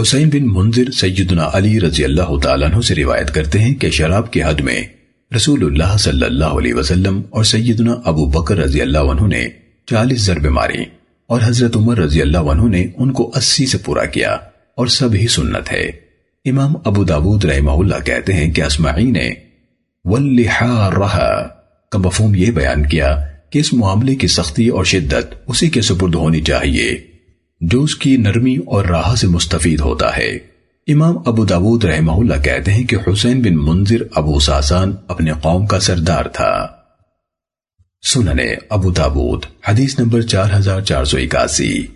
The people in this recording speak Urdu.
حسین بن منذر سیدنا علی رضی اللہ تعالیٰ عنہ سے روایت کرتے ہیں کہ شراب کی حد میں رسول اللہ صلی اللہ علیہ وسلم اور سیدنا ابو بکر رضی اللہ عنہ نے چالیس ضرب ماری اور حضرت عمر رضی اللہ عنہ نے ان کو اسی سے پورا کیا اور سب ہی سنت ہے۔ امام ابو داود رحمہ اللہ کہتے ہیں کہ اسماعی نے وَاللِّحَارَهَا کا مفہوم یہ بیان کیا کہ اس معاملے کی سختی اور شدت اسی کے سپرد ہونی چاہیے۔ جو اس کی نرمی اور راہ سے مستفید ہوتا ہے۔ امام ابو داود رحمہ اللہ کہتے ہیں کہ حسین بن منظر ابو ساسان اپنے قوم کا سردار تھا۔ سننے ابو داود، حدیث نمبر چار ہزار چار سو اکاسی۔